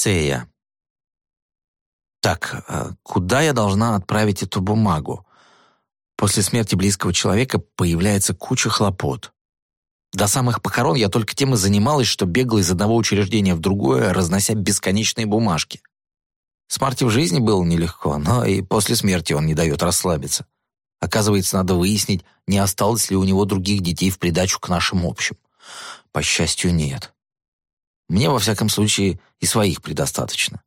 Сея. Так, а куда я должна отправить эту бумагу? После смерти близкого человека появляется куча хлопот. До самых похорон я только тем и занималась, что бегала из одного учреждения в другое, разнося бесконечные бумажки. С Марти в жизни было нелегко, но и после смерти он не дает расслабиться. Оказывается, надо выяснить, не осталось ли у него других детей в придачу к нашим общим. По счастью, нет. Мне, во всяком случае, и своих предостаточно.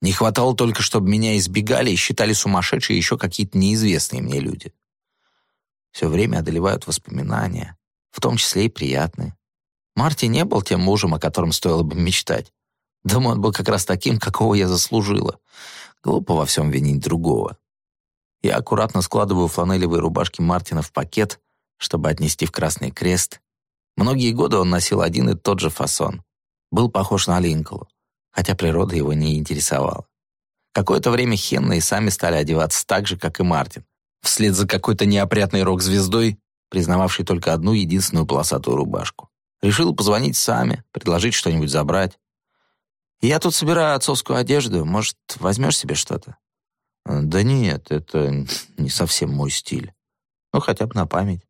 Не хватало только, чтобы меня избегали и считали сумасшедшие еще какие-то неизвестные мне люди. Все время одолевают воспоминания, в том числе и приятные. Марти не был тем мужем, о котором стоило бы мечтать. Думаю, он был как раз таким, какого я заслужила. Глупо во всем винить другого. Я аккуратно складываю фланелевые рубашки Мартина в пакет, чтобы отнести в Красный Крест. Многие годы он носил один и тот же фасон был похож на Линколу, хотя природа его не интересовала. Какое-то время Хенна и сами стали одеваться так же, как и Мартин, вслед за какой-то неопрятной рок-звездой, признававшей только одну единственную полосатую рубашку. Решил позвонить сами, предложить что-нибудь забрать. «Я тут собираю отцовскую одежду, может, возьмешь себе что-то?» «Да нет, это не совсем мой стиль. Ну, хотя бы на память.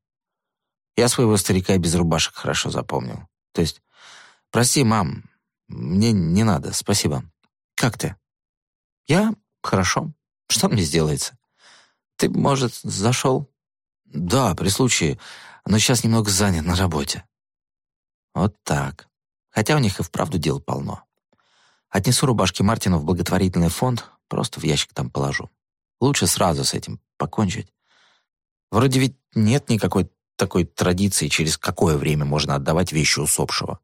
Я своего старика без рубашек хорошо запомнил. То есть «Прости, мам, мне не надо, спасибо. Как ты?» «Я? Хорошо. Что мне сделается?» «Ты, может, зашел?» «Да, при случае, но сейчас немного занят на работе». «Вот так. Хотя у них и вправду дел полно. Отнесу рубашки Мартину в благотворительный фонд, просто в ящик там положу. Лучше сразу с этим покончить. Вроде ведь нет никакой такой традиции, через какое время можно отдавать вещи усопшего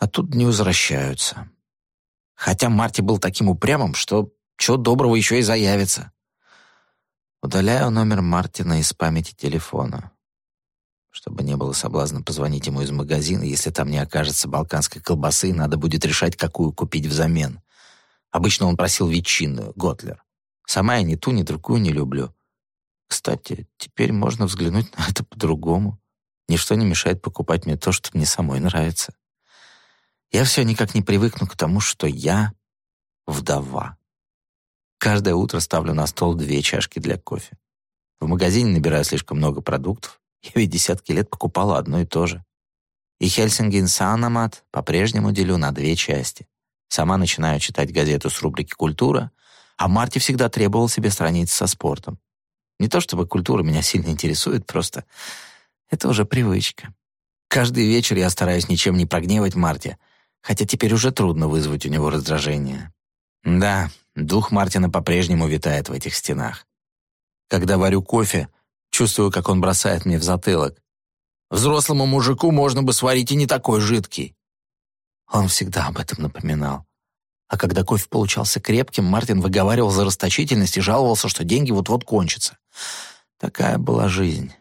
а тут не возвращаются. Хотя Марти был таким упрямым, что чего доброго еще и заявится. Удаляю номер Мартина из памяти телефона, чтобы не было соблазна позвонить ему из магазина, если там не окажется балканской колбасы, надо будет решать, какую купить взамен. Обычно он просил ветчинную, Готлер. Сама я ни ту, ни другую не люблю. Кстати, теперь можно взглянуть на это по-другому. Ничто не мешает покупать мне то, что мне самой нравится. Я все никак не привыкну к тому, что я вдова. Каждое утро ставлю на стол две чашки для кофе. В магазине набираю слишком много продуктов. Я ведь десятки лет покупала одно и то же. И Хельсингин Санамат по-прежнему делю на две части. Сама начинаю читать газету с рубрики «Культура», а Марти всегда требовал себе страниц со спортом. Не то чтобы культура меня сильно интересует, просто это уже привычка. Каждый вечер я стараюсь ничем не прогневать Марти — хотя теперь уже трудно вызвать у него раздражение. Да, дух Мартина по-прежнему витает в этих стенах. Когда варю кофе, чувствую, как он бросает мне в затылок. Взрослому мужику можно бы сварить и не такой жидкий. Он всегда об этом напоминал. А когда кофе получался крепким, Мартин выговаривал за расточительность и жаловался, что деньги вот-вот кончатся. Такая была жизнь.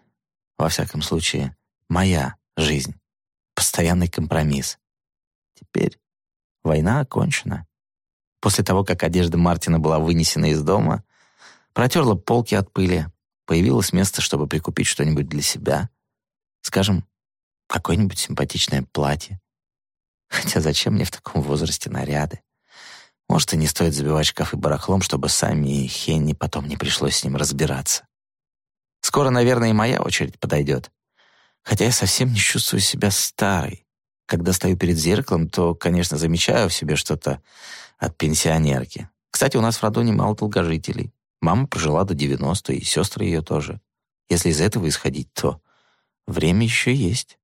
Во всяком случае, моя жизнь. Постоянный компромисс. Теперь война окончена. После того, как одежда Мартина была вынесена из дома, протерла полки от пыли, появилось место, чтобы прикупить что-нибудь для себя. Скажем, какое-нибудь симпатичное платье. Хотя зачем мне в таком возрасте наряды? Может, и не стоит забивать шкафы барахлом, чтобы сами Хенни потом не пришлось с ним разбираться. Скоро, наверное, и моя очередь подойдет. Хотя я совсем не чувствую себя старой. Когда стою перед зеркалом, то, конечно, замечаю в себе что-то от пенсионерки. Кстати, у нас в роду немало долгожителей. Мама прожила до 90, и сестры ее тоже. Если из этого исходить, то время еще есть.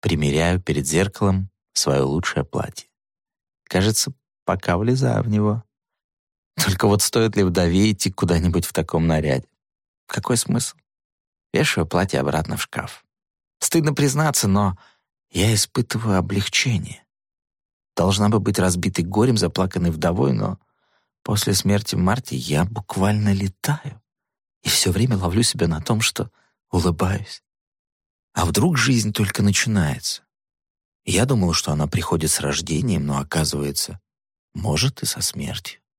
Примеряю перед зеркалом свое лучшее платье. Кажется, пока влезаю в него. Только вот стоит ли вдове идти куда-нибудь в таком наряде? Какой смысл? Вешаю платье обратно в шкаф. Стыдно признаться, но я испытываю облегчение. Должна бы быть разбитой горем, заплаканной вдовой, но после смерти Марти я буквально летаю и все время ловлю себя на том, что улыбаюсь. А вдруг жизнь только начинается? Я думала, что она приходит с рождением, но оказывается, может и со смертью.